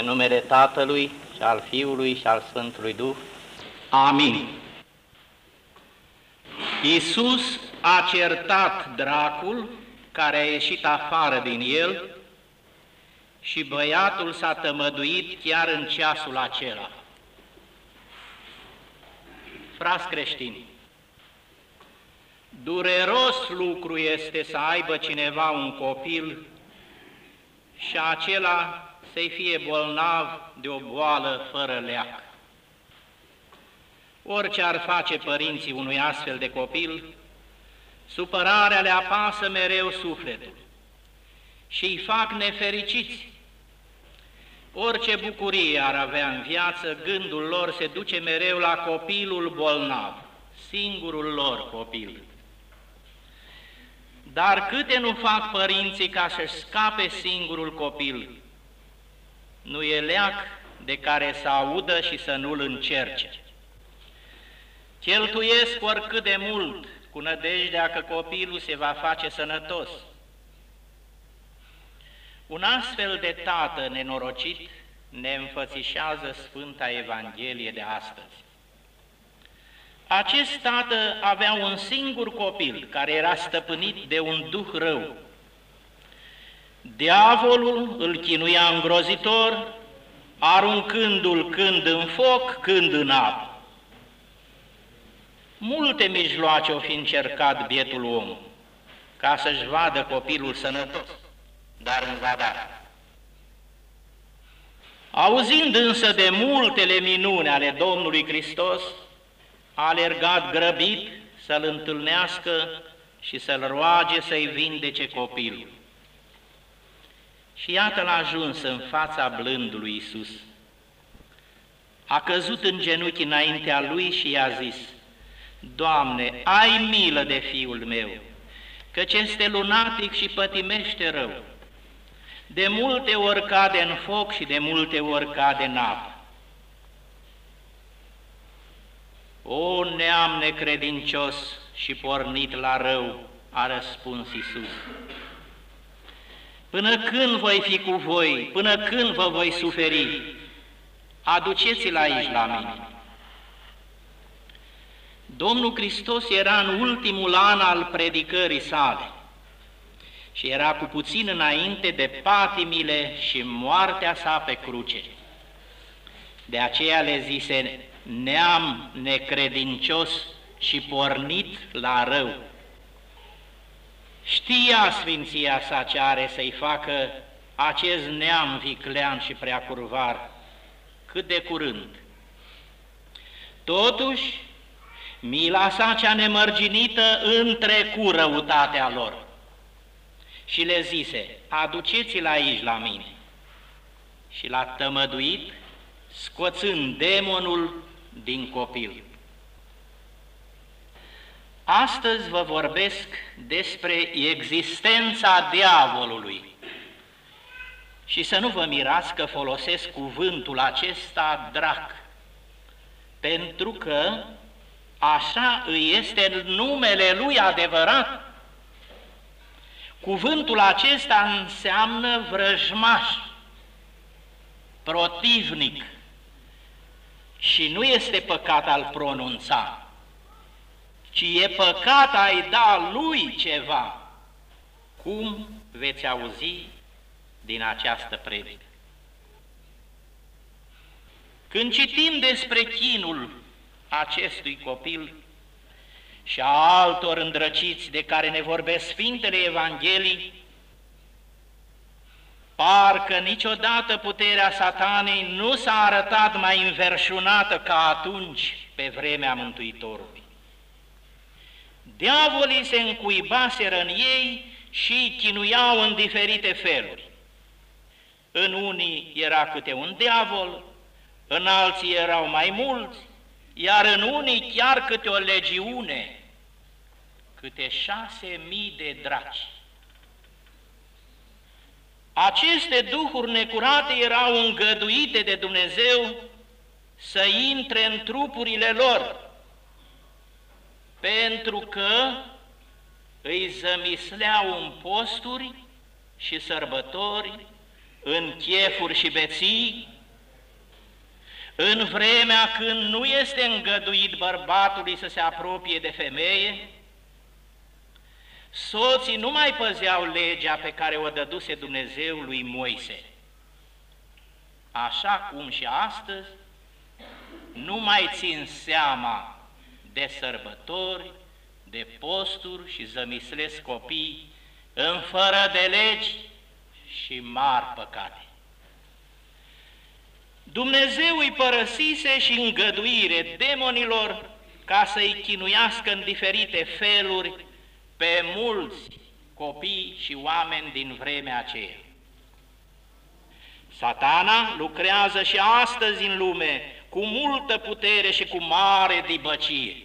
În numele Tatălui și al Fiului și al Sfântului Duh. Amin. Iisus a certat dracul care a ieșit afară din el și băiatul s-a tămăduit chiar în ceasul acela. Frați creștini, dureros lucru este să aibă cineva un copil și acela să-i fie bolnav de o boală fără leac. Orice ar face părinții unui astfel de copil, supărarea le apasă mereu sufletul și îi fac nefericiți. Orice bucurie ar avea în viață, gândul lor se duce mereu la copilul bolnav, singurul lor copil. Dar câte nu fac părinții ca să-și scape singurul copil? Nu e leac de care să audă și să nu-l încerce. Cheltuiesc oricât de mult cu nădejdea că copilul se va face sănătos. Un astfel de tată nenorocit ne înfățișează Sfânta Evanghelie de astăzi. Acest tată avea un singur copil care era stăpânit de un duh rău. Diavolul îl chinuia îngrozitor, aruncându-l când în foc, când în apă. Multe mijloace o fi încercat bietul om ca să-și vadă copilul sănătos, dar în zadar. Auzind însă de multele minuni ale Domnului Hristos, a alergat grăbit să-l întâlnească și să-l roage să-i vindece copilul. Și iată l-a ajuns în fața blândului Isus. A căzut în genunchi înaintea lui și i-a zis, Doamne, ai milă de fiul meu, căci este lunatic și pătimește rău. De multe ori cade în foc și de multe ori cade în apă. O neam necredincios și pornit la rău, a răspuns Isus. Până când voi fi cu voi, până când vă voi suferi, aduceți-l aici la mine. Domnul Hristos era în ultimul an al predicării sale și era cu puțin înainte de patimile și moartea sa pe cruce. De aceea le zise, neam necredincios și pornit la rău. Știa Sfinția sa ce are să-i facă acest neam viclean și preacurvar cât de curând. Totuși, mila sa cea nemărginită întrecu răutatea lor și le zise, aduceți-l aici la mine. Și l-a tămăduit, scoțând demonul din copil. Astăzi vă vorbesc despre existența diavolului. Și să nu vă mirați că folosesc cuvântul acesta drac, pentru că așa îi este numele lui adevărat. Cuvântul acesta înseamnă vrăjmaș, protivnic, și nu este păcat al pronunța, ci e păcat ai da lui ceva, cum veți auzi din această predică. Când citim despre chinul acestui copil și a altor îndrăciți de care ne vorbesc Sfintele Evangheliei, Parcă niciodată puterea satanei nu s-a arătat mai înverșunată ca atunci pe vremea Mântuitorului. Diavolii se încuibaseră în ei și chinuiau în diferite feluri. În unii era câte un diavol, în alții erau mai mulți, iar în unii chiar câte o legiune, câte șase mii de draci. Aceste duhuri necurate erau îngăduite de Dumnezeu să intre în trupurile lor, pentru că îi zămisleau în posturi și sărbători, în chefuri și beții, în vremea când nu este îngăduit bărbatului să se apropie de femeie, soții nu mai păzeau legea pe care o dăduse Dumnezeu lui Moise. Așa cum și astăzi nu mai țin seama de sărbători, de posturi și zămislesc copii în fără de legi și mari păcate. Dumnezeu îi părăsise și îngăduire demonilor ca să-i chinuiască în diferite feluri pe mulți copii și oameni din vremea aceea. Satana lucrează și astăzi în lume cu multă putere și cu mare dibăcie.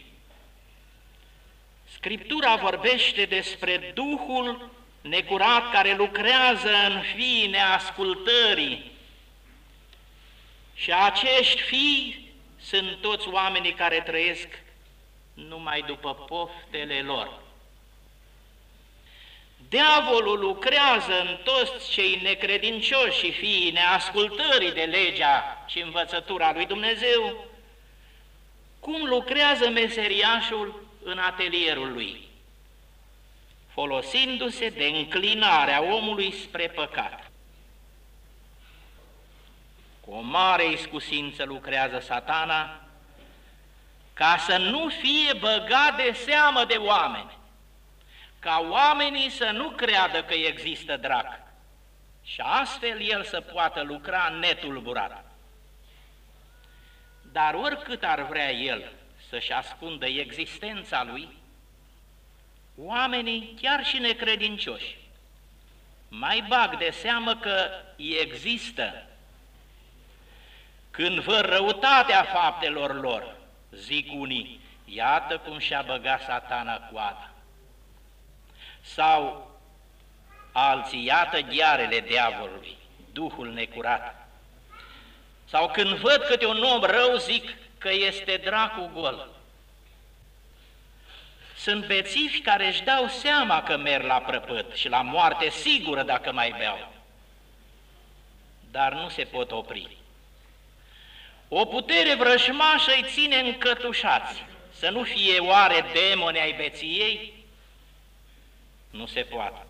Scriptura vorbește despre Duhul necurat care lucrează în fiii neascultării și acești fii sunt toți oamenii care trăiesc numai după poftele lor. Diavolul lucrează în toți cei necredincioși și fiii neascultării de legea și învățătura lui Dumnezeu, cum lucrează meseriașul în atelierul lui, folosindu-se de înclinarea omului spre păcat. Cu o mare iscusință lucrează satana ca să nu fie băgat de seamă de oameni ca oamenii să nu creadă că există drac și astfel el să poată lucra netulburat. Dar oricât ar vrea el să-și ascundă existența lui, oamenii, chiar și necredincioși, mai bag de seamă că există. Când văd răutatea faptelor lor, zic unii, iată cum și-a băgat satana coada sau alții, iată ghearele diavolului, Duhul necurat. Sau când văd câte un om rău, zic că este dracu gol. Sunt bețivi care își dau seama că merg la prăpăt și la moarte sigură dacă mai beau. Dar nu se pot opri. O putere vrăjmașă îi ține încătușați, să nu fie oare demoni ai beției, nu se poate.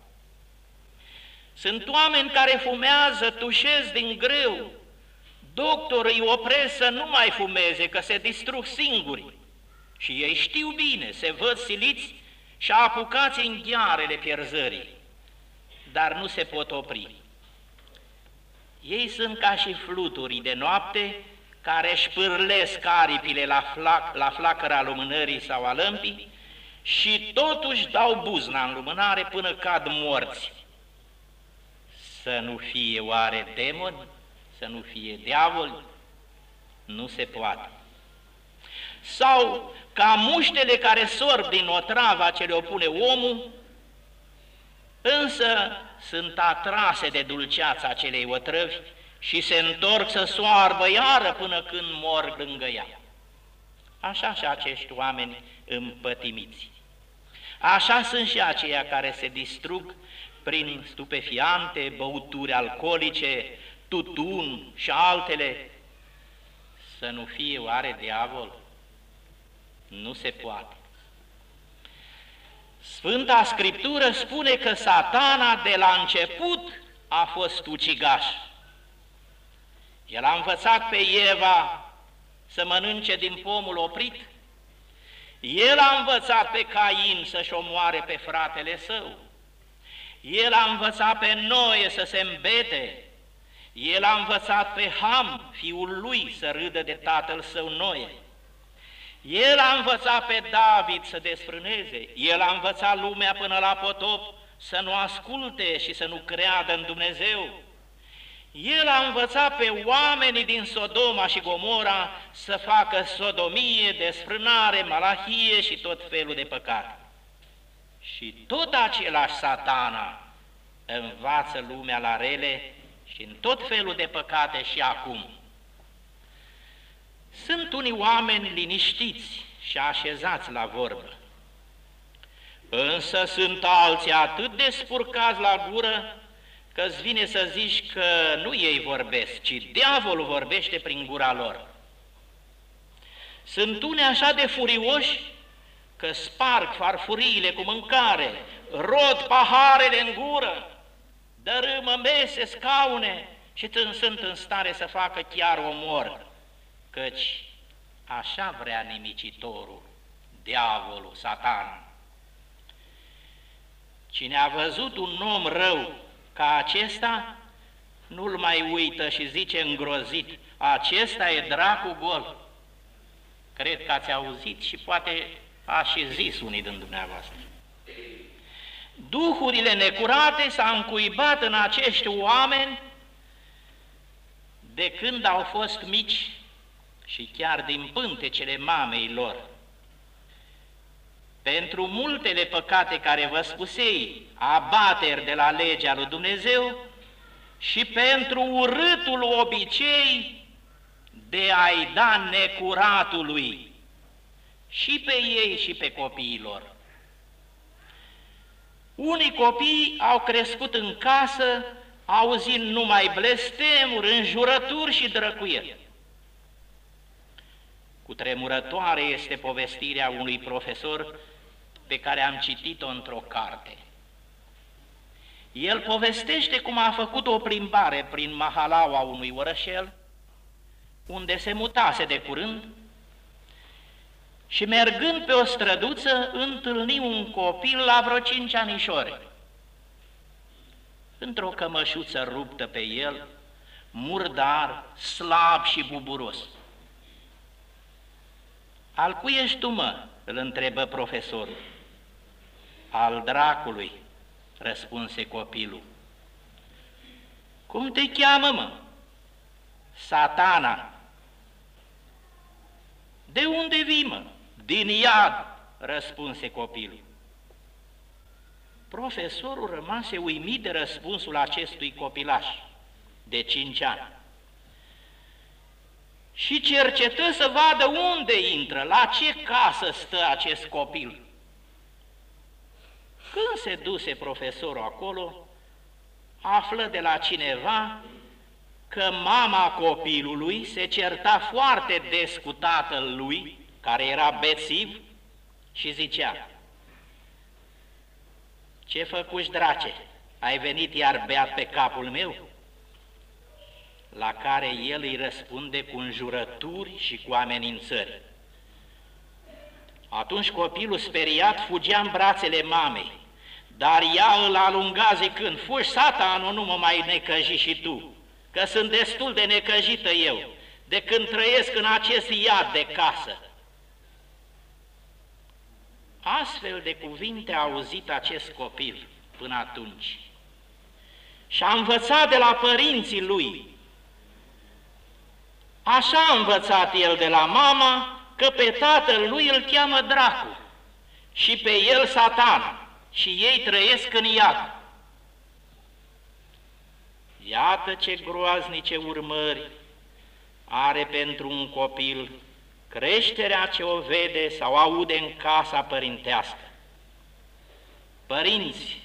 Sunt oameni care fumează, tușesc din greu. Doctorii îi opresc să nu mai fumeze, că se distrug singuri. Și ei știu bine, se văd siliți și apucați în ghearele pierzării, dar nu se pot opri. Ei sunt ca și fluturii de noapte care își șpârlesc aripile la, flac, la flacăra lumânării sau a lămpii și totuși dau buzna în lumânare până cad morți. Să nu fie oare demoni, să nu fie diavol, nu se poate. Sau ca muștele care sorb din otrava ce le opune omul, însă sunt atrase de dulceața acelei otrăvi și se întorc să soarbă iară până când mor lângă ea. Așa și acești oameni împătimiți. Așa sunt și aceia care se distrug prin stupefiante, băuturi alcoolice, tutun și altele. Să nu fie oare diavol? Nu se poate. Sfânta Scriptură spune că satana de la început a fost ucigaș. El a învățat pe Eva să mănânce din pomul oprit, el a învățat pe Cain să-și omoare pe fratele său. El a învățat pe Noe să se îmbete. El a învățat pe Ham, fiul lui, să râdă de tatăl său Noe. El a învățat pe David să desfrâneze. El a învățat lumea până la potop să nu asculte și să nu creadă în Dumnezeu. El a învățat pe oamenii din Sodoma și Gomora să facă sodomie, desfrânare, malahie și tot felul de păcat. Și tot același satana învață lumea la rele și în tot felul de păcate și acum. Sunt unii oameni liniștiți și așezați la vorbă, însă sunt alții atât de spurcați la gură că îți vine să zici că nu ei vorbesc, ci diavolul vorbește prin gura lor. Sunt unii așa de furioși că sparg farfuriile cu mâncare, rod paharele în gură, dărâmă mese, scaune și sunt în stare să facă chiar omor, căci așa vrea nimicitorul, diavolul, satan. Cine a văzut un om rău ca acesta, nu-l mai uită și zice îngrozit, acesta e dracu gol. Cred că ați auzit și poate a și zis unii din dumneavoastră. Duhurile necurate s-au încuibat în acești oameni de când au fost mici și chiar din pântecele mamei lor. Pentru multele păcate care vă spusei, abateri de la legea lui Dumnezeu și pentru urâtul obicei de a-i da necuratului și pe ei și pe copiilor. Unii copii au crescut în casă auzind numai blestemuri, înjurături și drăcuieri. Cu tremurătoare este povestirea unui profesor pe care am citit-o într-o carte. El povestește cum a făcut o plimbare prin mahalaua unui orășel, unde se mutase de curând, și mergând pe o străduță, întâlni un copil la vreo cinci anișori. Într-o cămășuță ruptă pe el, murdar, slab și buburos. Al cui ești tu, mă?" îl întrebă profesorul. Al dracului, răspunse copilul. Cum te cheamă, mă? Satana. De unde vii, mă? Din iad, răspunse copilul. Profesorul rămase uimit de răspunsul acestui copilaș de cinci ani și cercetă să vadă unde intră, la ce casă stă acest copil. Când se duse profesorul acolo, află de la cineva că mama copilului se certa foarte des cu tatăl lui, care era bețiv, și zicea, Ce făcuși, drace, ai venit iar beat pe capul meu?" La care el îi răspunde cu înjurături și cu amenințări. Atunci copilul speriat fugea în brațele mamei, dar ea îl alunga zicând, Fugi, satanul, nu mă mai necăji și tu, că sunt destul de necăjită eu, de când trăiesc în acest iad de casă. Astfel de cuvinte a auzit acest copil până atunci și a învățat de la părinții lui. Așa a învățat el de la mama că pe tatăl lui îl cheamă dracu și pe el satan și ei trăiesc în iad. Iată ce groaznice urmări are pentru un copil creșterea ce o vede sau aude în casa părintească. Părinți,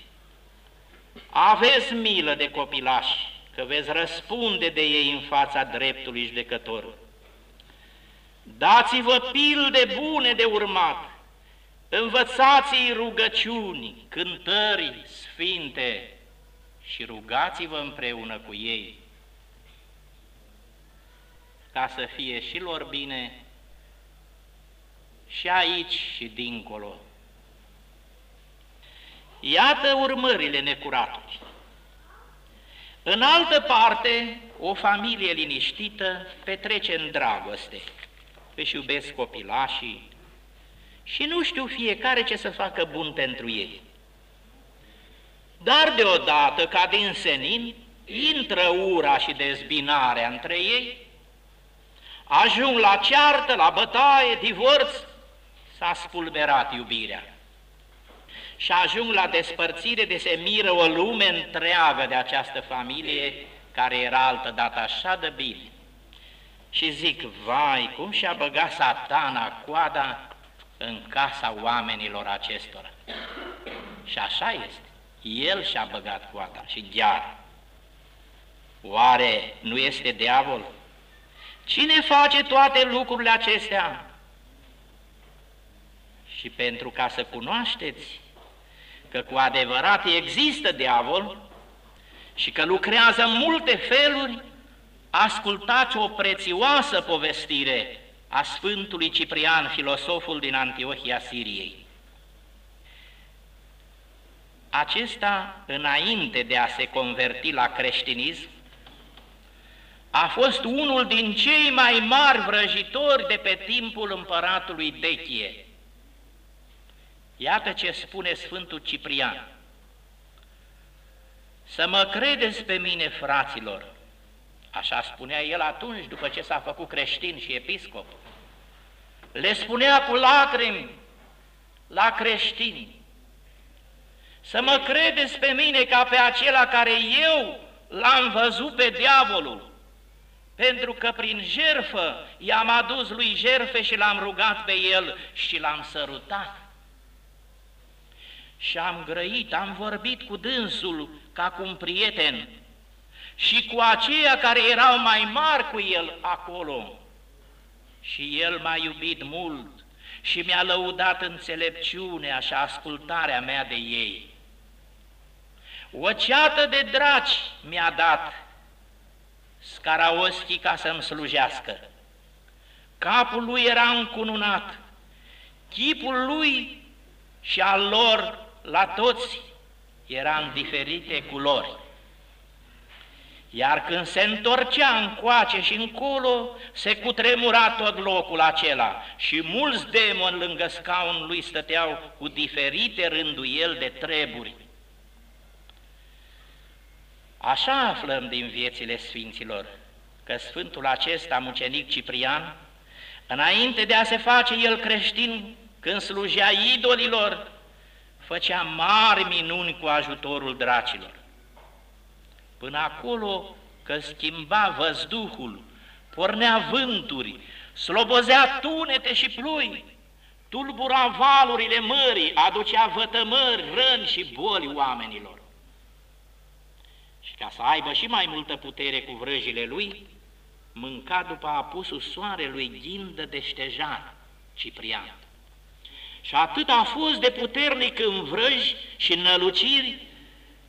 aveți milă de copilași, că veți răspunde de ei în fața dreptului judecător. Dați-vă pilde bune de urmat, învățați-i rugăciuni, cântări sfinte și rugați-vă împreună cu ei, ca să fie și lor bine și aici și dincolo. Iată urmările necuratului. În altă parte, o familie liniștită petrece în dragoste, își iubesc copilașii și nu știu fiecare ce să facă bun pentru ei. Dar deodată, ca din senin, intră ura și dezbinarea între ei, ajung la ceartă, la bătaie, divorț, s-a spulberat iubirea. Și ajung la despărțire de se miră o lume întreagă de această familie, care era altă dată așa de bine. Și zic, vai, cum și-a băgat satana coada în casa oamenilor acestora. Și așa este. El și-a băgat coada și chiar Oare nu este diavol? Cine face toate lucrurile acestea? Și pentru ca să cunoașteți că cu adevărat există diavol și că lucrează în multe feluri, ascultați o prețioasă povestire a Sfântului Ciprian, filosoful din Antiohia Siriei. Acesta, înainte de a se converti la creștinism, a fost unul din cei mai mari vrăjitori de pe timpul împăratului Dechie. Iată ce spune Sfântul Ciprian. Să mă credeți pe mine, fraților, așa spunea el atunci, după ce s-a făcut creștin și episcop. Le spunea cu lacrimi la creștini, să mă credeți pe mine ca pe acela care eu l-am văzut pe diavolul, pentru că prin jerfă i-am adus lui jerfe și l-am rugat pe el și l-am sărutat. Și am grăit, am vorbit cu dânsul ca cu un prieten și cu aceia care erau mai mari cu el acolo. Și el m-a iubit mult și mi-a lăudat înțelepciunea și ascultarea mea de ei. O ceată de draci mi-a dat Scaraoschi ca să-mi slujească. Capul lui era încununat, chipul lui și al lor la toți era în diferite culori. Iar când se întorcea încoace și încolo, se cutremura tot locul acela și mulți demoni lângă scaun lui stăteau cu diferite rânduieli de treburi. Așa aflăm din viețile Sfinților că Sfântul acesta, mucenic Ciprian, înainte de a se face el creștin, când slujea idolilor, făcea mari minuni cu ajutorul dracilor. Până acolo că schimba văzduhul, pornea vânturi, slobozea tunete și plui, tulbura valurile mării, aducea vătămări, răni și boli oamenilor. Și ca să aibă și mai multă putere cu vrăjile lui, mânca după apusul soarelui ghindă de ștejar, Ciprian. Și atât a fost de puternic în vrăji și în năluciri,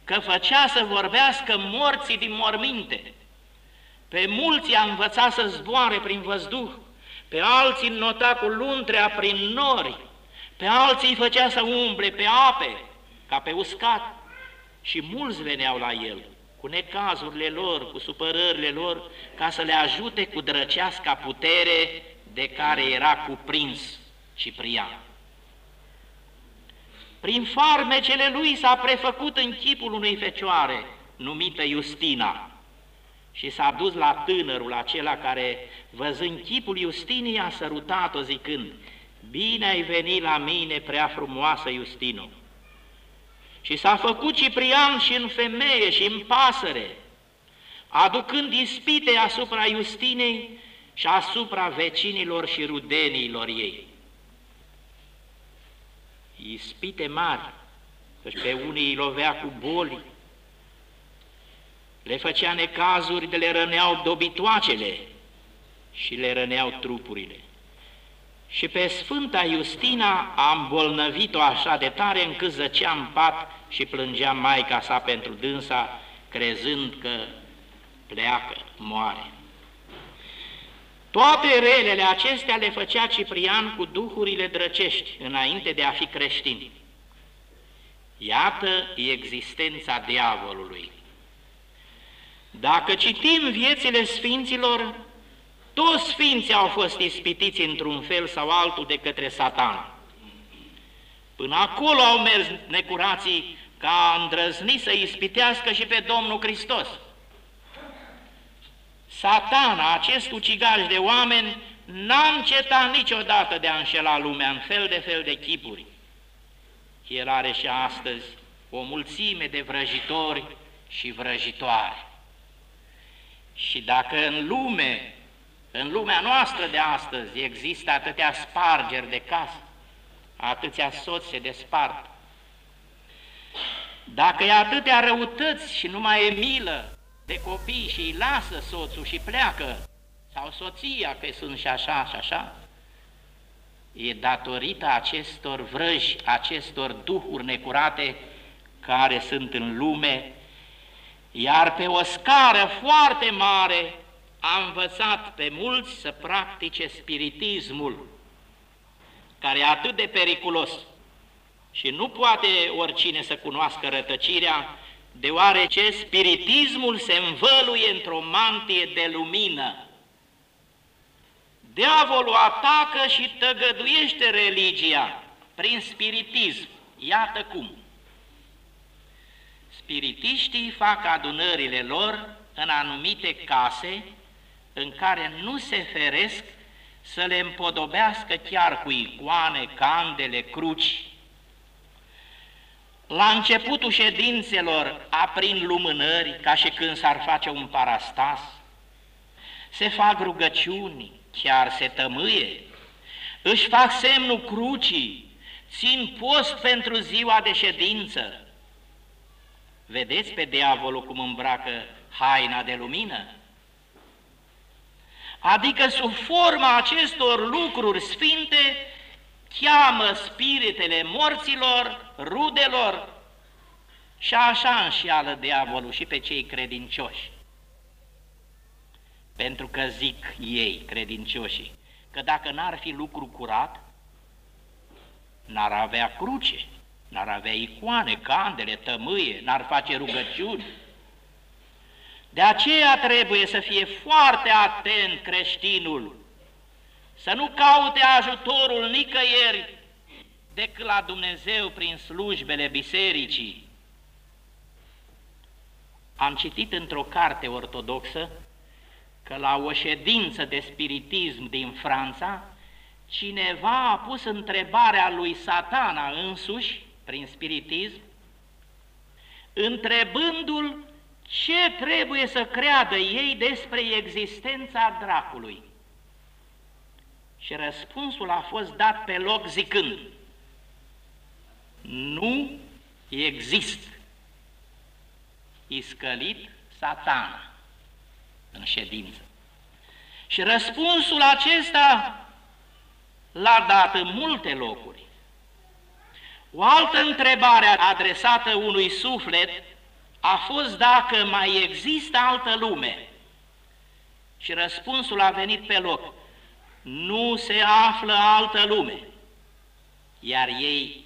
că făcea să vorbească morții din morminte. Pe mulți a învățat să zboare prin văzduh, pe alții nota cu luntrea prin nori, pe alții îi făcea să umble pe ape, ca pe uscat, și mulți veneau la el cu necazurile lor, cu supărările lor, ca să le ajute cu drăceasca putere de care era cuprins Ciprian. Prin farmecele lui s-a prefăcut în chipul unei fecioare, numită Justina, și s-a dus la tânărul acela care, văzând chipul Justinii, a sărutat-o zicând, Bine ai venit la mine, prea frumoasă Justino! Și s-a făcut Ciprian și în femeie și în pasăre, aducând ispite asupra Justinei și asupra vecinilor și rudenilor ei. Ispite mari, căci pe unii îi lovea cu boli, le făcea necazuri, de le răneau dobitoacele și le răneau trupurile. Și pe Sfânta Justina a îmbolnăvit-o așa de tare încât zăcea în pat și plângea Maica sa pentru dânsa, crezând că pleacă, moare. Toate relele acestea le făcea Ciprian cu duhurile drăcești, înainte de a fi creștin. Iată existența diavolului. Dacă citim viețile sfinților, toți sfinții au fost ispitiți într-un fel sau altul de către satan. Până acolo au mers necurații ca a îndrăzni să ispitească și pe Domnul Hristos. Satana, acest ucigaș de oameni, n-a încetat niciodată de a înșela lumea în fel de fel de chipuri. El are și astăzi o mulțime de vrăjitori și vrăjitoare. Și dacă în lume în lumea noastră de astăzi există atâtea spargeri de casă, atâția soți se despart. Dacă e atâtea răutăți și nu mai e milă de copii și îi lasă soțul și pleacă, sau soția, că sunt și așa și așa, e datorită acestor vrăji, acestor duhuri necurate care sunt în lume, iar pe o scară foarte mare a învățat pe mulți să practice spiritismul, care e atât de periculos și nu poate oricine să cunoască rătăcirea, deoarece spiritismul se învăluie într-o mantie de lumină. Diavolul atacă și tăgăduiește religia prin spiritism. Iată cum. Spiritiștii fac adunările lor în anumite case în care nu se feresc să le împodobească chiar cu icoane, candele, cruci. La începutul ședințelor aprind lumânări ca și când s-ar face un parastas, se fac rugăciuni, chiar se tămâie, își fac semnul crucii, țin post pentru ziua de ședință. Vedeți pe diavolul cum îmbracă haina de lumină? Adică sub forma acestor lucruri sfinte, cheamă spiritele morților, rudelor și așa înșeală diavolul și pe cei credincioși. Pentru că zic ei, credincioșii, că dacă n-ar fi lucru curat, n-ar avea cruce, n-ar avea icoane, candele, tămâie, n-ar face rugăciuni. De aceea trebuie să fie foarte atent creștinul, să nu caute ajutorul nicăieri decât la Dumnezeu prin slujbele bisericii. Am citit într-o carte ortodoxă că la o ședință de spiritism din Franța, cineva a pus întrebarea lui satana însuși, prin spiritism, întrebându-l ce trebuie să creadă ei despre existența dracului. Și răspunsul a fost dat pe loc zicând, nu există iscălit satana în ședință. Și răspunsul acesta l-a dat în multe locuri. O altă întrebare adresată unui suflet a fost dacă mai există altă lume. Și răspunsul a venit pe loc. Nu se află altă lume. Iar ei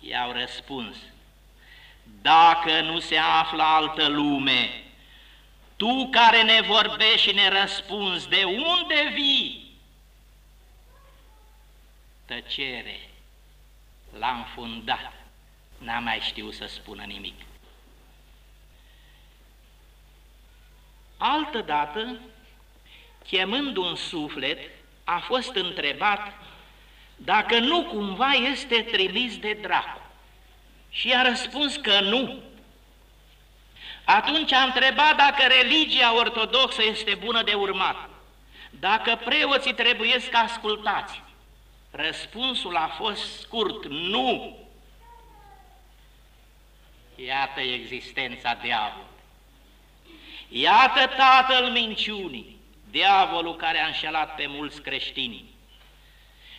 i-au răspuns. Dacă nu se află altă lume, tu care ne vorbești și ne răspunzi, de unde vii? Tăcere l-a înfundat, n-a mai știut să spună nimic. Altădată, chemând un suflet, a fost întrebat dacă nu cumva este trimis de dracu. Și a răspuns că nu, atunci a întrebat dacă religia ortodoxă este bună de urmat, dacă preoții trebuie să ascultați. Răspunsul a fost scurt, nu. Iată existența diavolului. Iată tatăl minciunii, diavolul care a înșelat pe mulți creștini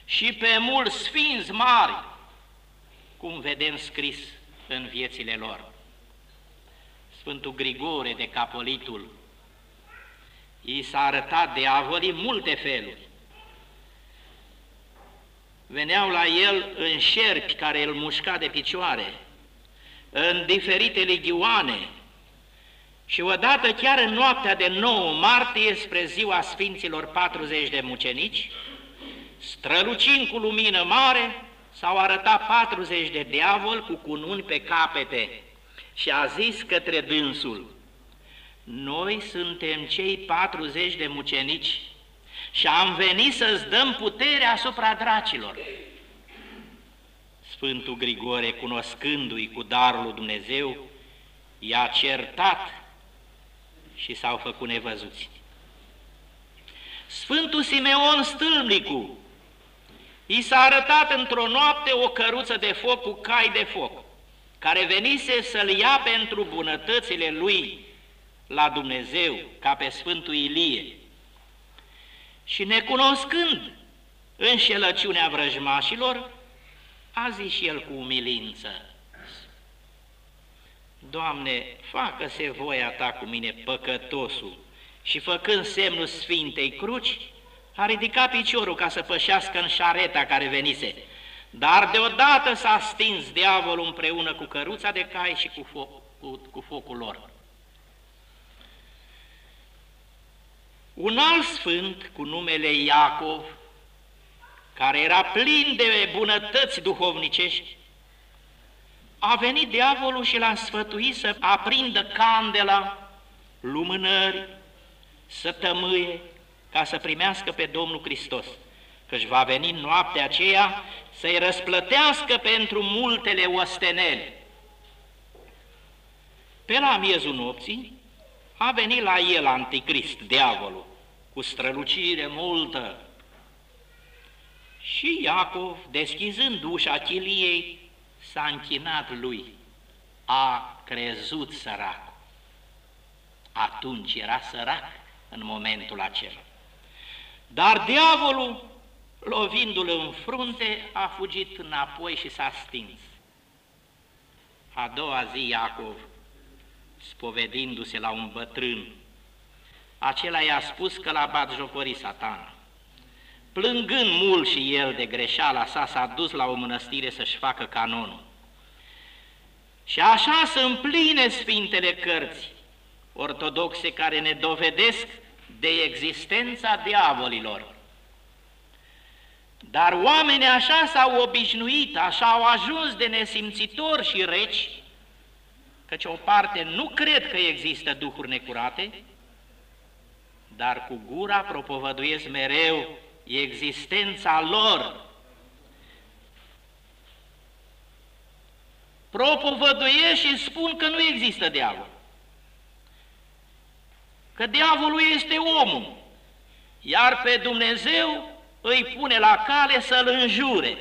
și pe mulți sfinți mari, cum vedem scris în viețile lor. Sfântul Grigore de Capolitul, i s-a arătat diavolii multe feluri. Veneau la el în șerpi care îl mușca de picioare, în diferite legioane, și odată chiar în noaptea de 9 martie spre ziua Sfinților 40 de mucenici, strălucind cu lumină mare, s-au arătat 40 de diavoli cu cununi pe capete, și a zis către dânsul, noi suntem cei 40 de mucenici și am venit să-ți dăm putere asupra dracilor. Sfântul Grigore, cunoscându-i cu darul lui Dumnezeu, i-a certat și s-au făcut nevăzuți. Sfântul Simeon Stâlnicu, i s-a arătat într-o noapte o căruță de foc cu cai de foc care venise să-l ia pentru bunătățile lui la Dumnezeu, ca pe Sfântul Ilie. Și necunoscând înșelăciunea vrăjmașilor, a zis și el cu umilință, Doamne, facă-se voia Ta cu mine, păcătosul, și făcând semnul Sfintei Cruci, a ridicat piciorul ca să pășească în șareta care venise, dar deodată s-a stins diavolul împreună cu căruța de cai și cu, fo- cu, cu focul lor. Un alt sfânt cu numele Iacov, care era plin de bunătăți duhovnicești, a venit diavolul și l-a sfătuit să aprindă candela, lumânări, să tămâie, ca să primească pe Domnul Hristos, căci va veni noaptea aceea să-i răsplătească pentru multele osteneli. Pe la miezul nopții a venit la el anticrist, diavolul, cu strălucire multă. Și Iacov, deschizând ușa chiliei, s-a închinat lui, a crezut sărac. Atunci era sărac în momentul acela. Dar diavolul, lovindu-l în frunte, a fugit înapoi și s-a stins. A doua zi Iacov, spovedindu-se la un bătrân, acela i-a spus că l-a bat jocori satana. Plângând mult și el de greșeala sa, s-a dus la o mănăstire să-și facă canonul. Și așa să împline Sfintele Cărți ortodoxe care ne dovedesc de existența diavolilor. Dar oamenii așa s-au obișnuit, așa au ajuns de nesimțitori și reci, căci o parte nu cred că există duhuri necurate, dar cu gura propovăduiesc mereu existența lor. Propovăduiesc și spun că nu există diavol. Că diavolul este omul, iar pe Dumnezeu îi pune la cale să-l înjure.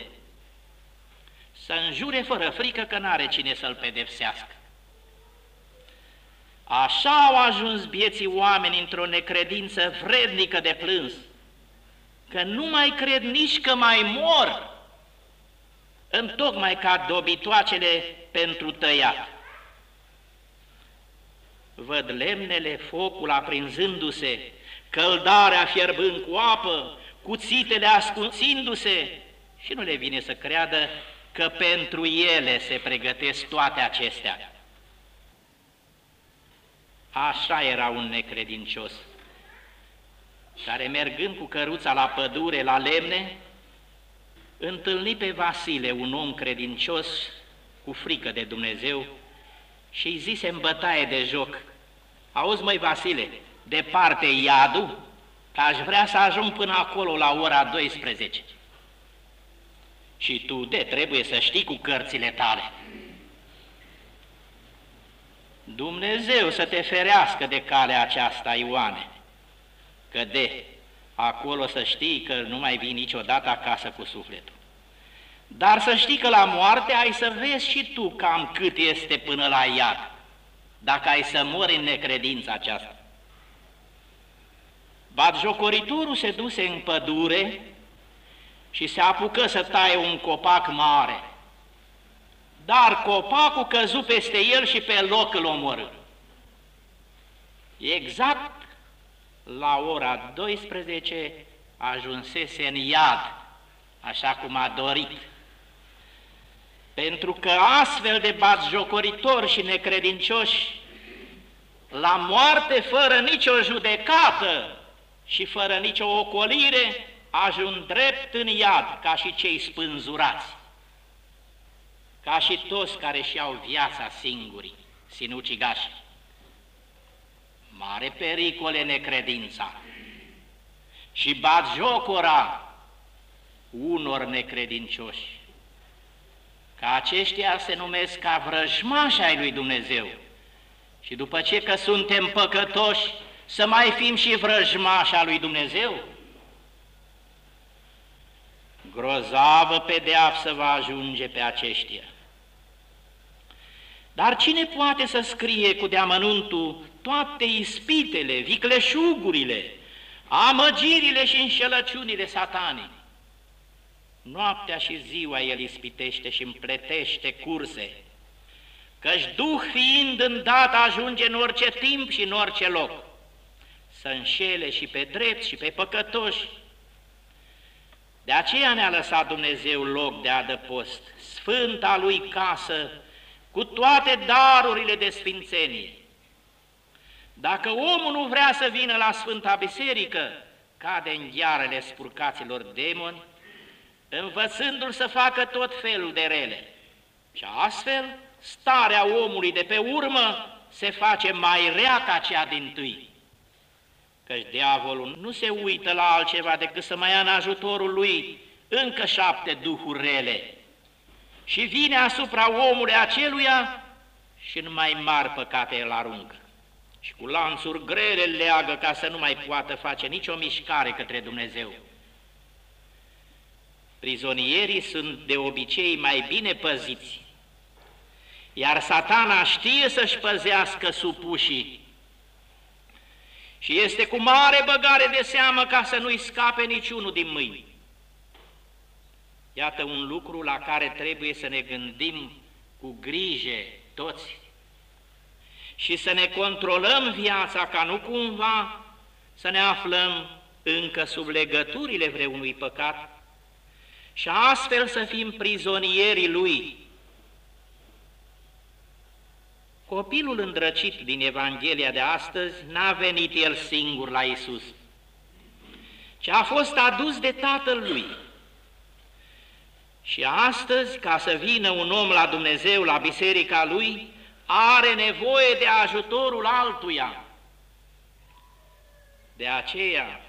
Să înjure fără frică că n-are cine să-l pedepsească. Așa au ajuns vieții oameni într-o necredință vrednică de plâns, că nu mai cred nici că mai mor, întocmai ca dobitoacele pentru tăiat. Văd lemnele, focul aprinzându-se, căldarea fierbând cu apă, cuțitele ascunțindu-se și nu le vine să creadă că pentru ele se pregătesc toate acestea. Așa era un necredincios, care mergând cu căruța la pădure, la lemne, întâlni pe Vasile, un om credincios, cu frică de Dumnezeu, și îi zise în bătaie de joc, Auzi, măi, Vasile, departe iadul, că aș vrea să ajung până acolo la ora 12. Și tu de trebuie să știi cu cărțile tale. Dumnezeu să te ferească de calea aceasta, Ioane, că de acolo să știi că nu mai vii niciodată acasă cu sufletul. Dar să știi că la moarte ai să vezi și tu cam cât este până la iad, dacă ai să mori în necredința aceasta. Batjocoritorul se duse în pădure și se apucă să taie un copac mare dar copacul căzu peste el și pe loc îl omorâ. Exact la ora 12 ajunsese în iad, așa cum a dorit. Pentru că astfel de batjocoritori și necredincioși, la moarte fără nicio judecată și fără nicio ocolire, ajung drept în iad ca și cei spânzurați ca și toți care și-au viața singuri, sinucigași. Mare pericole necredința și bat jocora unor necredincioși, că aceștia se numesc ca vrăjmași ai lui Dumnezeu. Și după ce că suntem păcătoși, să mai fim și vrăjmași a lui Dumnezeu? Grozavă pedeapsă va ajunge pe aceștia. Dar cine poate să scrie cu deamănuntul toate ispitele, vicleșugurile, amăgirile și înșelăciunile satanii. Noaptea și ziua el ispitește și împletește curse, căci Duh fiind îndată ajunge în orice timp și în orice loc, să înșele și pe drept și pe păcătoși. De aceea ne-a lăsat Dumnezeu loc de adăpost, sfânta lui casă, cu toate darurile de sfințenie. Dacă omul nu vrea să vină la Sfânta Biserică, cade în ghearele spurcaților demoni, învățându-l să facă tot felul de rele. Și astfel, starea omului de pe urmă se face mai rea ca cea din tâi. Căci diavolul nu se uită la altceva decât să mai ia în ajutorul lui încă șapte duhuri rele și vine asupra omului aceluia și în mai mari păcate îl aruncă. Și cu lanțuri grele leagă ca să nu mai poată face nicio mișcare către Dumnezeu. Prizonierii sunt de obicei mai bine păziți, iar satana știe să-și păzească supușii și este cu mare băgare de seamă ca să nu-i scape niciunul din mâini. Iată un lucru la care trebuie să ne gândim cu grijă toți și să ne controlăm viața ca nu cumva să ne aflăm încă sub legăturile vreunui păcat și astfel să fim prizonierii lui. Copilul îndrăcit din Evanghelia de astăzi n-a venit el singur la Isus, ci a fost adus de tatăl lui. Și astăzi, ca să vină un om la Dumnezeu, la biserica lui, are nevoie de ajutorul altuia. De aceea,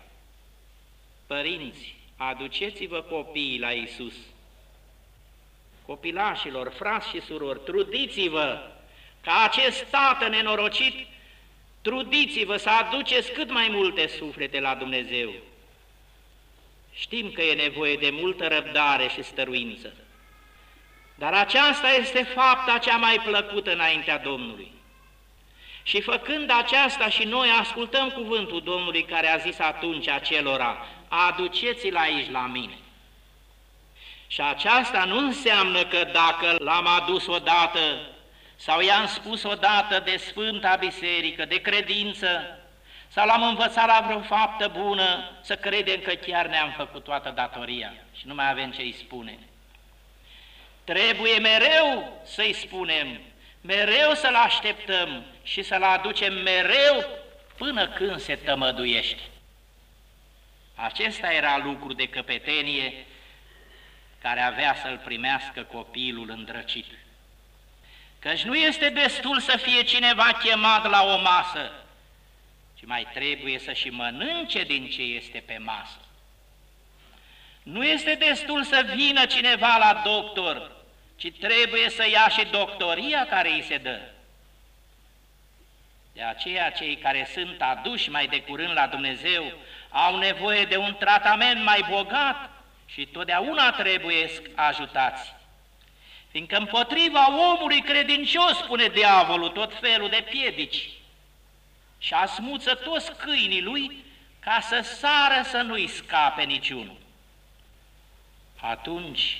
părinți, aduceți-vă copiii la Isus. Copilașilor, frați și surori, trudiți-vă ca acest tată nenorocit, trudiți-vă să aduceți cât mai multe suflete la Dumnezeu. Știm că e nevoie de multă răbdare și stăruință, dar aceasta este fapta cea mai plăcută înaintea Domnului. Și făcând aceasta și noi ascultăm cuvântul Domnului care a zis atunci acelora, aduceți-l aici la mine. Și aceasta nu înseamnă că dacă l-am adus odată sau i-am spus odată de Sfânta Biserică, de credință, sau l-am învățat la vreo faptă bună, să credem că chiar ne-am făcut toată datoria și nu mai avem ce-i spune. Trebuie mereu să-i spunem, mereu să-l așteptăm și să-l aducem mereu până când se tămăduiește. Acesta era lucru de căpetenie care avea să-l primească copilul îndrăcit. Căci nu este destul să fie cineva chemat la o masă, ci mai trebuie să și mănânce din ce este pe masă. Nu este destul să vină cineva la doctor, ci trebuie să ia și doctoria care îi se dă. De aceea cei care sunt aduși mai de curând la Dumnezeu au nevoie de un tratament mai bogat și totdeauna trebuie ajutați. Fiindcă împotriva omului credincios, spune diavolul, tot felul de piedici și asmuță toți câinii lui ca să sară să nu-i scape niciunul. Atunci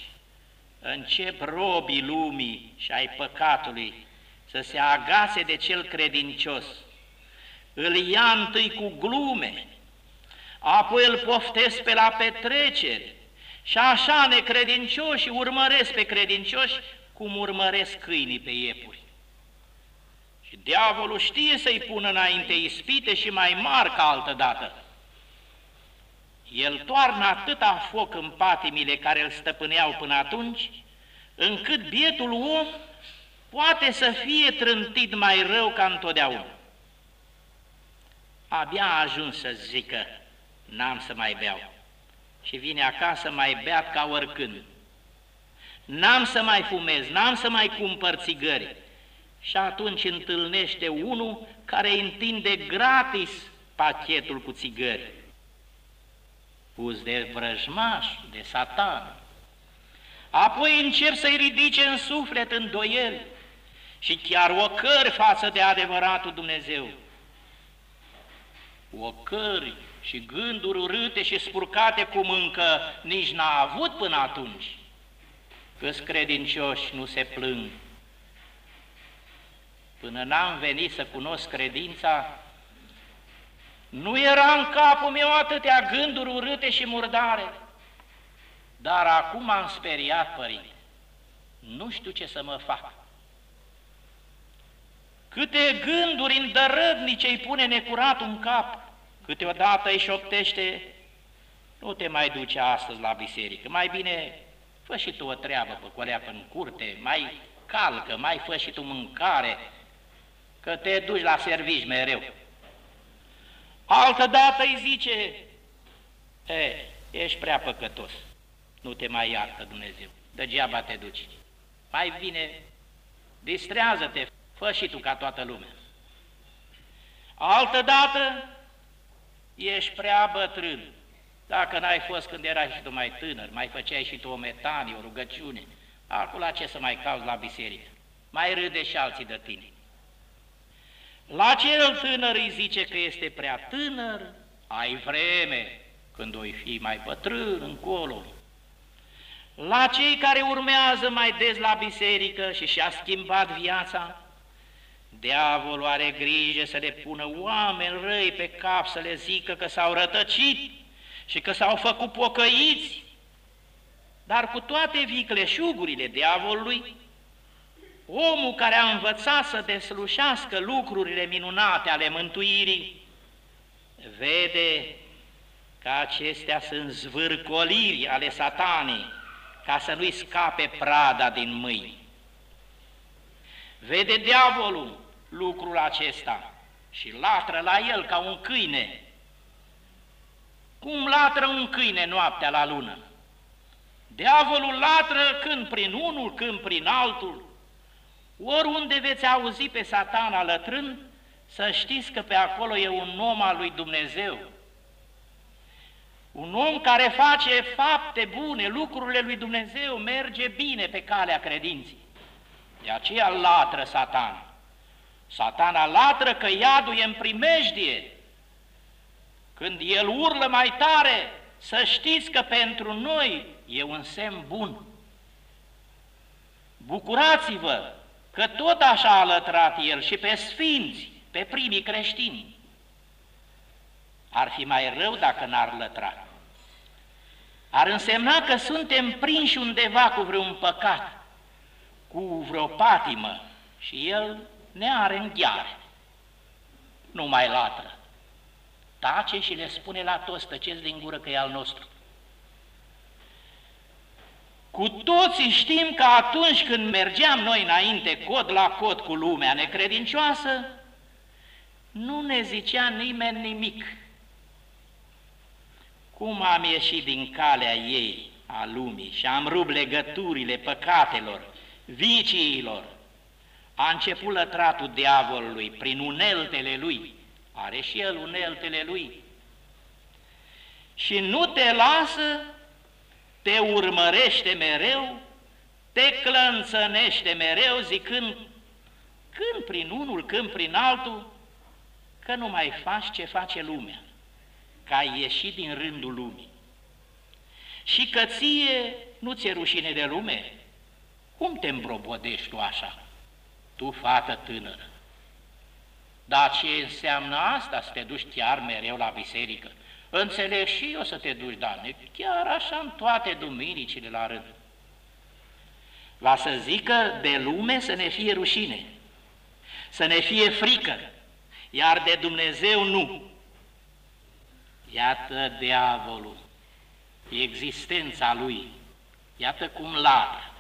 încep robii lumii și ai păcatului să se agase de cel credincios. Îl ia întâi cu glume, apoi îl poftesc pe la petreceri și așa necredincioși urmăresc pe credincioși cum urmăresc câinii pe iepuri. Și diavolul știe să-i pună înainte ispite și mai mari ca altă dată. El toarnă atâta foc în patimile care îl stăpâneau până atunci, încât bietul om poate să fie trântit mai rău ca întotdeauna. Abia a ajuns să zică, n-am să mai beau. Și vine acasă mai beat ca oricând. N-am să mai fumez, n-am să mai cumpăr țigări. Și atunci întâlnește unul care întinde gratis pachetul cu țigări pus de vrăjmaș, de satan. Apoi încerc să-i ridice în suflet îndoieli și chiar ocări față de adevăratul Dumnezeu, ocări și gânduri urâte și spurcate cum încă nici n-a avut până atunci. Câți credincioși nu se plâng. Până n-am venit să cunosc credința, nu era în capul meu atâtea gânduri urâte și murdare, dar acum am speriat, părinte. Nu știu ce să mă fac. Câte gânduri îndărădnice îi pune necuratul în cap, câteodată îi șoptește, nu te mai duce astăzi la biserică, mai bine fă și tu o treabă pe coleacă în curte, mai calcă, mai fă și tu mâncare, că te duci la servici mereu. Altă dată îi zice, e, ești prea păcătos, nu te mai iartă Dumnezeu, degeaba te duci. Mai bine, distrează-te, fă și tu ca toată lumea. Altă dată, ești prea bătrân. Dacă n-ai fost când erai și tu mai tânăr, mai făceai și tu o metanie, o rugăciune, acum la ce să mai cauți la biserică? Mai râde și alții de tine. La cel tânăr îi zice că este prea tânăr, ai vreme, când o fi mai bătrân încolo. La cei care urmează mai des la biserică și și-a schimbat viața, diavolul are grijă să le pună oameni răi pe cap, să le zică că s-au rătăcit și că s-au făcut pocăiți, dar cu toate vicleșugurile diavolului, Omul care a învățat să deslușească lucrurile minunate ale mântuirii, vede că acestea sunt zvârcoliri ale satanei, ca să nu-i scape prada din mâini. Vede diavolul lucrul acesta și latră la el ca un câine. Cum latră un câine noaptea la lună? Diavolul latră când prin unul, când prin altul, Oriunde veți auzi pe satana lătrând, să știți că pe acolo e un om al lui Dumnezeu. Un om care face fapte bune, lucrurile lui Dumnezeu, merge bine pe calea credinții. De aceea latră satana. Satana latră că iadul e în primejdie. Când el urlă mai tare, să știți că pentru noi e un semn bun. Bucurați-vă că tot așa a alătrat el și pe sfinți, pe primii creștini. Ar fi mai rău dacă n-ar lătra. Ar însemna că suntem prinși undeva cu vreun păcat, cu vreo patimă și el ne are în gheare. Nu mai latră. Tace și le spune la toți, tăceți din gură că e al nostru. Cu toții știm că atunci când mergeam noi înainte cod la cod cu lumea necredincioasă, nu ne zicea nimeni nimic. Cum am ieșit din calea ei, a lumii, și am rupt legăturile păcatelor, viciilor, a început lătratul diavolului prin uneltele lui, are și el uneltele lui, și nu te lasă te urmărește mereu, te clănțănește mereu zicând când prin unul, când prin altul, că nu mai faci ce face lumea, că ai ieșit din rândul lumii. Și că ție nu ți-e rușine de lume? Cum te îmbrobodești tu așa, tu fată tânără? Dar ce înseamnă asta, să te duci chiar mereu la biserică? Înțeleg și eu să te duci, Doamne, chiar așa în toate duminicile la rând. Va să zică de lume să ne fie rușine, să ne fie frică, iar de Dumnezeu nu. Iată diavolul, existența lui, iată cum latră.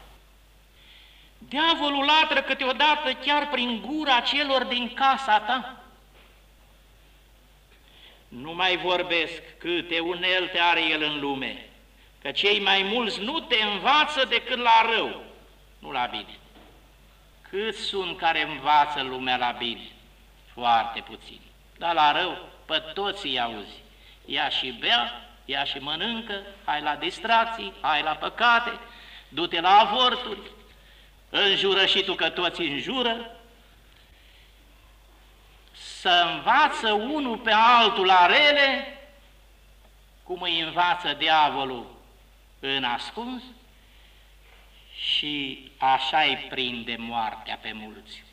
Diavolul latră câteodată chiar prin gura celor din casa ta. Nu mai vorbesc câte unelte are el în lume, că cei mai mulți nu te învață decât la rău, nu la bine. Cât sunt care învață lumea la bine? Foarte puțini. Dar la rău, pe toți îi auzi. Ia și bea, ia și mănâncă, hai la distracții, hai la păcate, du-te la avorturi, înjură și tu că toți înjură, să învață unul pe altul la rele, cum îi învață diavolul în ascuns, și așa îi prinde moartea pe mulți.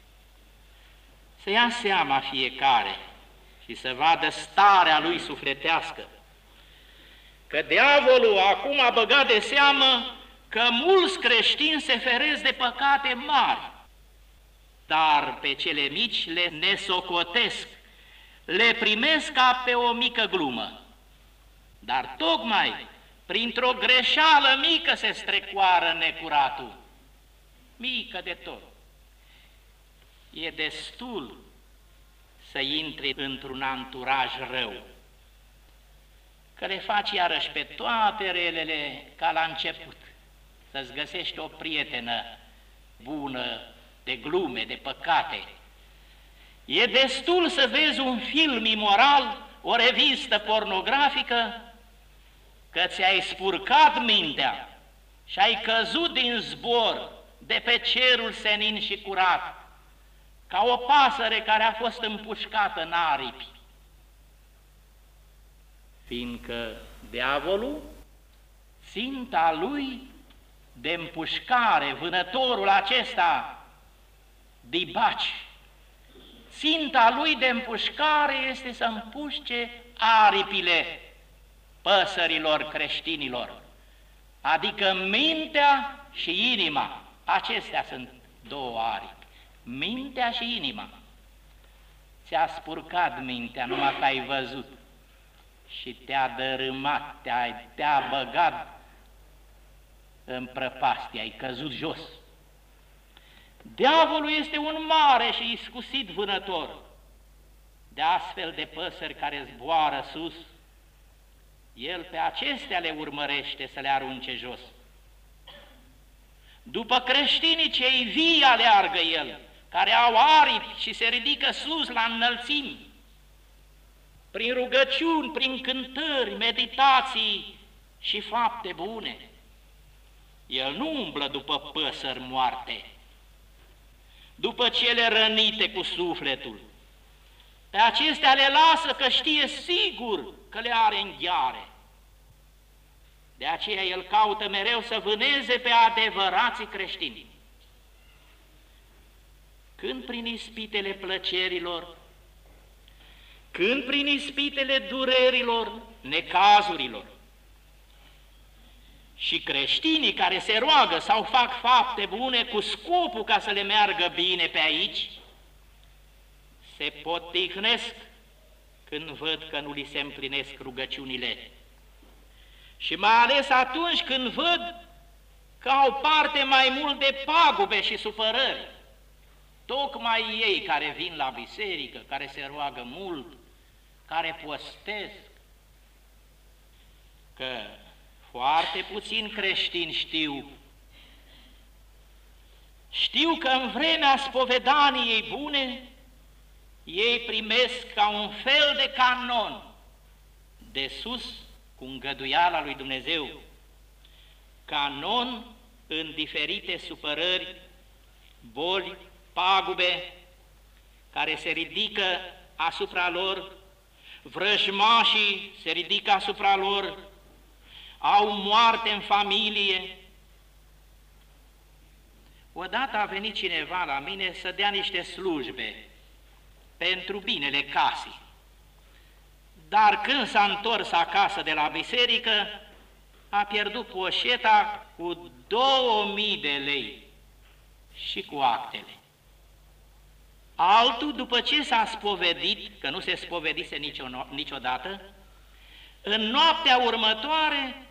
Să ia seama fiecare și să vadă starea lui sufletească, că diavolul acum a băgat de seamă că mulți creștini se feresc de păcate mari, dar pe cele mici le nesocotesc, le primesc ca pe o mică glumă. Dar tocmai printr-o greșeală mică se strecoară necuratul, mică de tot. E destul să intri într-un anturaj rău, că le faci iarăși pe toate relele ca la început, să-ți găsești o prietenă bună, de glume, de păcate. E destul să vezi un film imoral, o revistă pornografică, că ți-ai spurcat mintea și ai căzut din zbor de pe cerul senin și curat, ca o pasăre care a fost împușcată în aripi. Fiindcă diavolul, ținta lui de împușcare, vânătorul acesta dibaci, ținta lui de împușcare este să împușce aripile păsărilor creștinilor, adică mintea și inima. Acestea sunt două aripi, mintea și inima. Ți-a spurcat mintea numai că ai văzut și te-a dărâmat, te-a te, băgat în prăpastie, ai căzut jos. Diavolul este un mare și iscusit vânător de astfel de păsări care zboară sus, el pe acestea le urmărește să le arunce jos. După creștinii cei vii aleargă el, care au aripi și se ridică sus la înălțimi, prin rugăciuni, prin cântări, meditații și fapte bune. El nu umblă după păsări moarte, după cele rănite cu sufletul. Pe acestea le lasă că știe sigur că le are în ghiare. De aceea el caută mereu să vâneze pe adevărații creștini. Când prin ispitele plăcerilor, când prin ispitele durerilor, necazurilor, și creștinii care se roagă sau fac fapte bune cu scopul ca să le meargă bine pe aici, se potihnesc când văd că nu li se împlinesc rugăciunile. Și mai ales atunci când văd că au parte mai mult de pagube și supărări. Tocmai ei care vin la biserică, care se roagă mult, care postesc, că foarte puțin creștini știu. Știu că în vremea spovedaniei bune, ei primesc ca un fel de canon de sus cu îngăduiala lui Dumnezeu, canon în diferite supărări, boli, pagube, care se ridică asupra lor, vrăjmașii se ridică asupra lor, au moarte în familie. Odată a venit cineva la mine să dea niște slujbe pentru binele casei. Dar când s-a întors acasă de la biserică, a pierdut poșeta cu 2000 de lei și cu actele. Altul, după ce s-a spovedit, că nu se spovedise niciodată, în noaptea următoare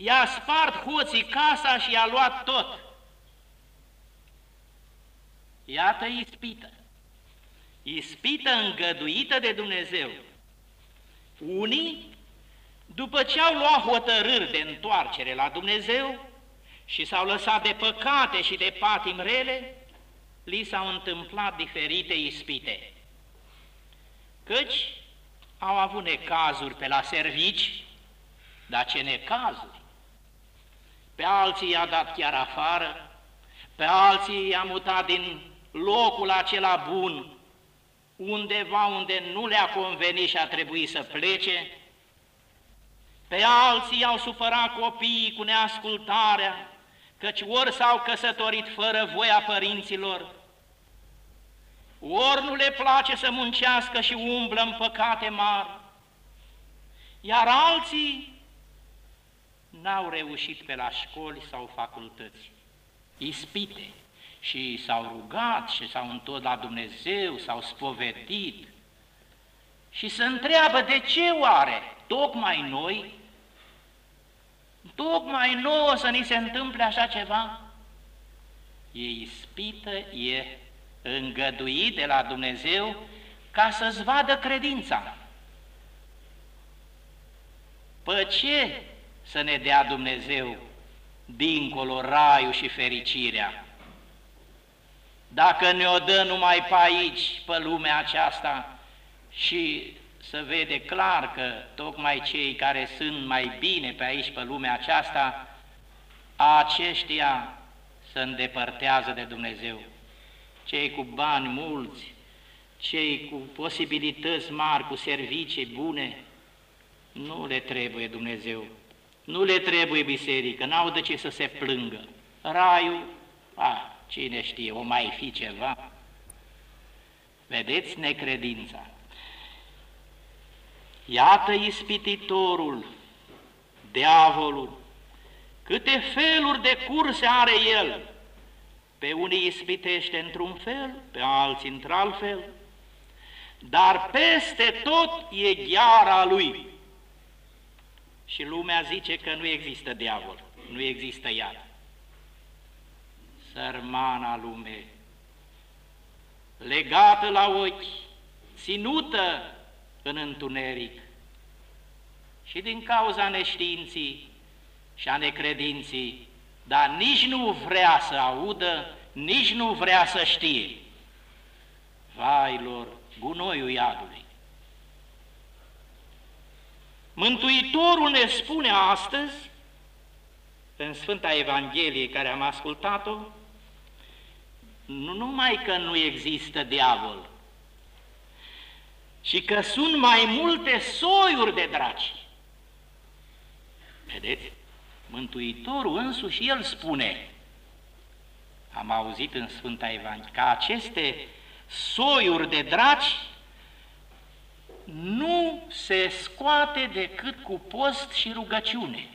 i-a spart hoții casa și i-a luat tot. Iată ispită. Ispită îngăduită de Dumnezeu. Unii, după ce au luat hotărâri de întoarcere la Dumnezeu și s-au lăsat de păcate și de patim rele, li s-au întâmplat diferite ispite. Căci au avut necazuri pe la servici, dar ce necazuri! Pe alții i-a dat chiar afară, pe alții i-a mutat din locul acela bun undeva unde nu le-a convenit și a trebuit să plece, pe alții au supărat copiii cu neascultarea, căci ori s-au căsătorit fără voia părinților, ori nu le place să muncească și umblă în păcate mari, iar alții n-au reușit pe la școli sau facultăți. Ispite și s-au rugat și s-au întors la Dumnezeu, s-au spovedit și se întreabă de ce oare tocmai noi, tocmai nouă să ni se întâmple așa ceva? E ispită, e îngăduit de la Dumnezeu ca să-ți vadă credința. Pe ce să ne dea Dumnezeu dincolo raiul și fericirea? Dacă ne-o dă numai pe aici, pe lumea aceasta, și să vede clar că tocmai cei care sunt mai bine pe aici, pe lumea aceasta, aceștia se îndepărtează de Dumnezeu. Cei cu bani mulți, cei cu posibilități mari, cu servicii bune, nu le trebuie Dumnezeu, nu le trebuie biserică, n-au de ce să se plângă. Raiul, a, cine știe, o mai fi ceva. Vedeți necredința. Iată ispititorul, diavolul, câte feluri de curse are el. Pe unii ispitește într-un fel, pe alții într-alt fel, dar peste tot e gheara lui. Și lumea zice că nu există diavol, nu există iad. Sărmana lume, legată la ochi, ținută în întuneric. Și din cauza neștiinții și a necredinții, dar nici nu vrea să audă, nici nu vrea să știe. Vailor, gunoiul iadului. Mântuitorul ne spune astăzi, în Sfânta Evanghelie care am ascultat-o, nu numai că nu există diavol, și că sunt mai multe soiuri de draci. Vedeți? Mântuitorul însuși el spune, am auzit în Sfânta Evanghelie, că aceste soiuri de draci nu se scoate decât cu post și rugăciune.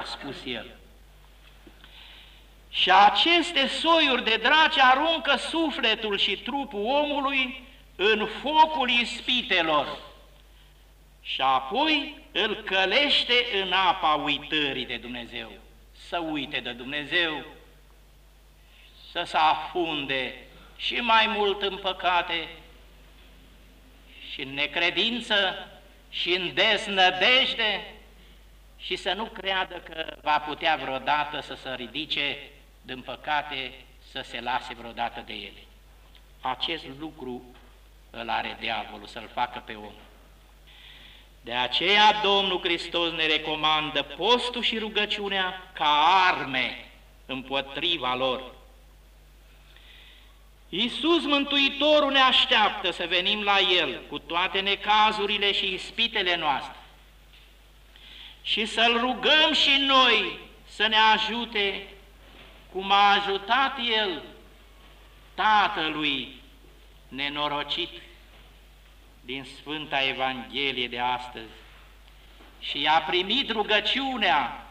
A spus el. Și aceste soiuri de draci aruncă sufletul și trupul omului în focul ispitelor și apoi îl călește în apa uitării de Dumnezeu. Să uite de Dumnezeu, să se afunde și mai mult în păcate și în necredință și în deznădejde și să nu creadă că va putea vreodată să se ridice din păcate, să se lase vreodată de ele. Acest lucru îl are diavolul, să-l facă pe om. De aceea Domnul Hristos ne recomandă postul și rugăciunea ca arme împotriva lor. Iisus Mântuitorul ne așteaptă să venim la El cu toate necazurile și ispitele noastre și să-L rugăm și noi să ne ajute cum a ajutat El Tatălui nenorocit din Sfânta Evanghelie de astăzi și a primit rugăciunea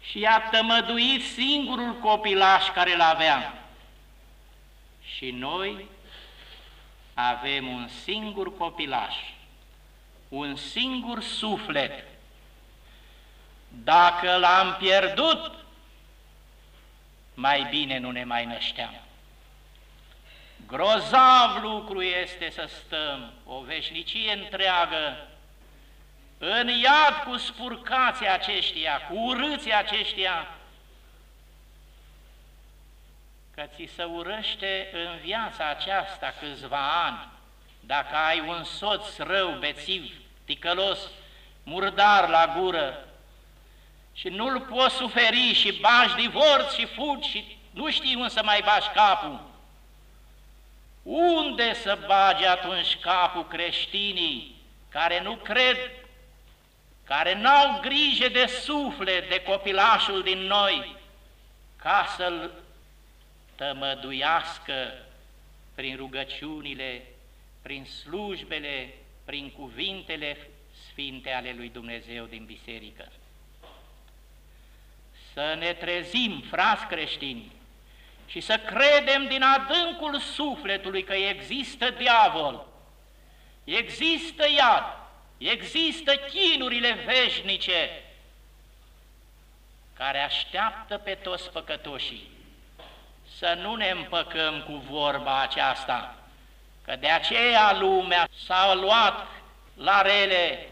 și a tămăduit singurul copilaș care l-avea. Și noi avem un singur copilaș, un singur suflet. Dacă l-am pierdut, mai bine nu ne mai nășteam. Grozav lucru este să stăm o veșnicie întreagă în iad cu spurcații aceștia, cu urâții aceștia, că ți se urăște în viața aceasta câțiva ani, dacă ai un soț rău, bețiv, ticălos, murdar la gură și nu-l poți suferi și bași divorț și fugi și nu știi unde să mai bași capul, Unde să bage atunci capul creștinii care nu cred, care n-au grijă de suflet, de copilașul din noi, ca să-l tămăduiască prin rugăciunile, prin slujbele, prin cuvintele sfinte ale lui Dumnezeu din biserică. Să ne trezim, frați creștini, și să credem din adâncul sufletului că există diavol, există iad, există chinurile veșnice care așteaptă pe toți păcătoșii. Să nu ne împăcăm cu vorba aceasta, că de aceea lumea s-a luat la rele,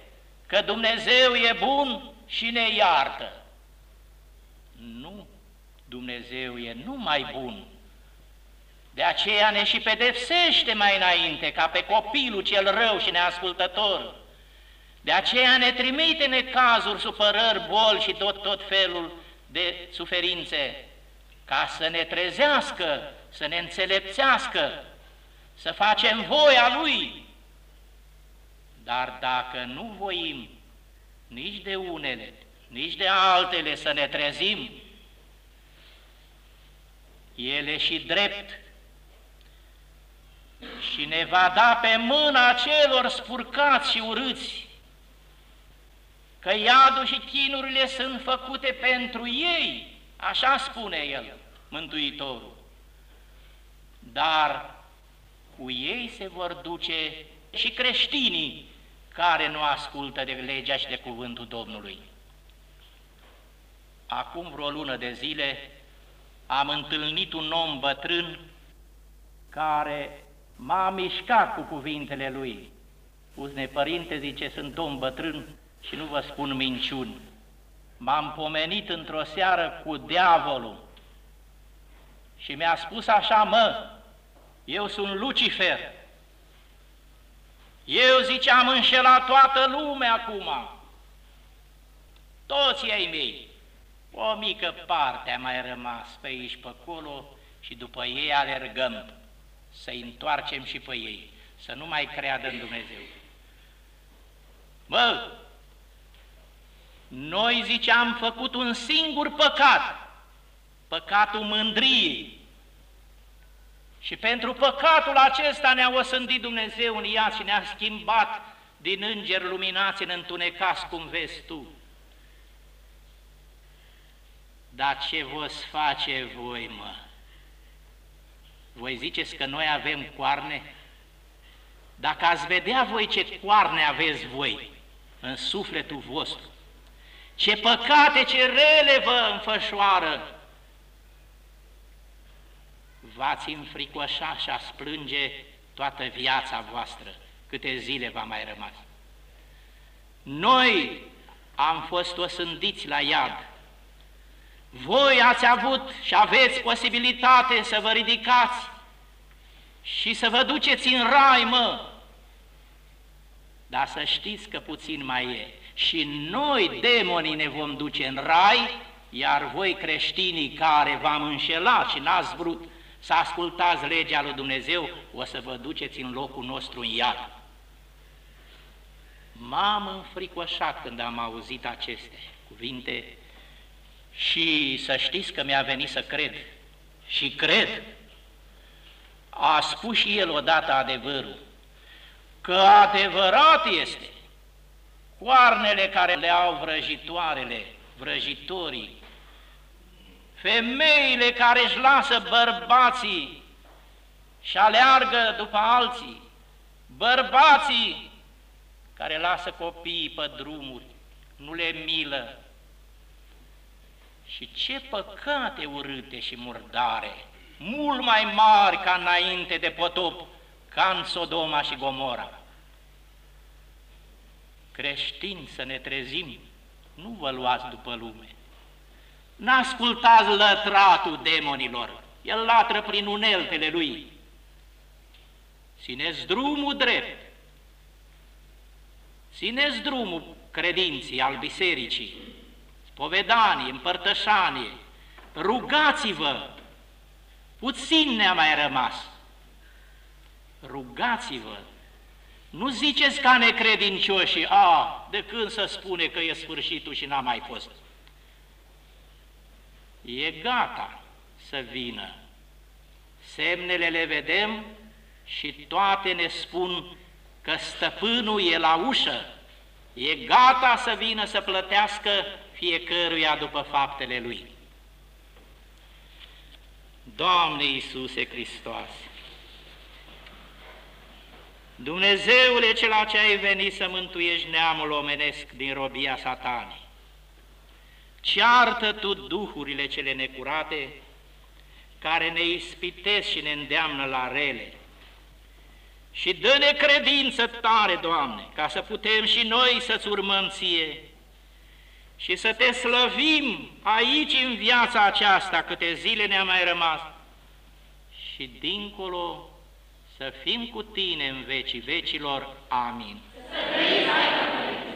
că Dumnezeu e bun și ne iartă. Nu, Dumnezeu e numai bun. De aceea ne și pedepsește mai înainte, ca pe copilul cel rău și neascultător. De aceea ne trimite necazuri, supărări, boli și tot, tot felul de suferințe, ca să ne trezească, să ne înțelepțească, să facem voia Lui. Dar dacă nu voim nici de unele, nici de altele să ne trezim, ele și drept și ne va da pe mâna celor spurcați și urâți, că iadul și chinurile sunt făcute pentru ei, așa spune el, Mântuitorul. Dar cu ei se vor duce și creștinii care nu ascultă de legea și de cuvântul Domnului. Acum vreo lună de zile am întâlnit un om bătrân care m-a mișcat cu cuvintele lui. Uzne, părinte, zice, sunt om bătrân și nu vă spun minciuni. M-am pomenit într-o seară cu diavolul și mi-a spus așa, mă, eu sunt Lucifer. Eu, zice, am înșelat toată lumea acum. Toți ei mei. O mică parte a mai rămas pe aici, pe acolo și după ei alergăm să-i întoarcem și pe ei, să nu mai creadă în Dumnezeu. Mă, noi, zice, am făcut un singur păcat, păcatul mândriei. Și pentru păcatul acesta ne-a osândit Dumnezeu în ea și ne-a schimbat din îngeri luminați în întunecați, cum vezi tu. Dar ce vă face voi, mă? Voi ziceți că noi avem coarne? Dacă ați vedea voi ce coarne aveți voi în sufletul vostru, ce păcate, ce rele vă înfășoară, v-ați înfricoșa și a splânge toată viața voastră, câte zile va mai rămas. Noi am fost osândiți la iad, voi ați avut și aveți posibilitate să vă ridicați și să vă duceți în rai, mă! Dar să știți că puțin mai e. Și noi, demonii, ne vom duce în rai, iar voi, creștinii care v-am înșelat și n-ați vrut să ascultați legea lui Dumnezeu, o să vă duceți în locul nostru în iad. M-am înfricoșat când am auzit aceste cuvinte și să știți că mi-a venit să cred. Și cred. A spus și el odată adevărul. Că adevărat este. Coarnele care le au vrăjitoarele, vrăjitorii, femeile care își lasă bărbații și aleargă după alții, bărbații care lasă copiii pe drumuri, nu le milă, și ce păcate urâte și murdare, mult mai mari ca înainte de potop, ca în Sodoma și Gomora. Creștini să ne trezim, nu vă luați după lume. N-ascultați lătratul demonilor, el latră prin uneltele lui. Țineți drumul drept, țineți drumul credinții al bisericii, spovedanie, împărtășanie, rugați-vă, puțin ne-a mai rămas. rugați-vă. Nu ziceți ca necredincioșii, a, de când să spune că e sfârșitul și n-a mai fost. E gata să vină. Semnele le vedem și toate ne spun că stăpânul e la ușă, e gata să vină să plătească fiecăruia după faptele lui. Doamne Iisuse Hristoase, Dumnezeule cela ce ai venit să mântuiești neamul omenesc din robia satanii, ceartă Tu duhurile cele necurate care ne ispitesc și ne îndeamnă la rele, și dă-ne credință tare, Doamne, ca să putem și noi să-ți urmăm Ție și să Te slăvim aici în viața aceasta, câte zile ne-a mai rămas, și dincolo să fim cu Tine în vecii vecilor. Amin. Să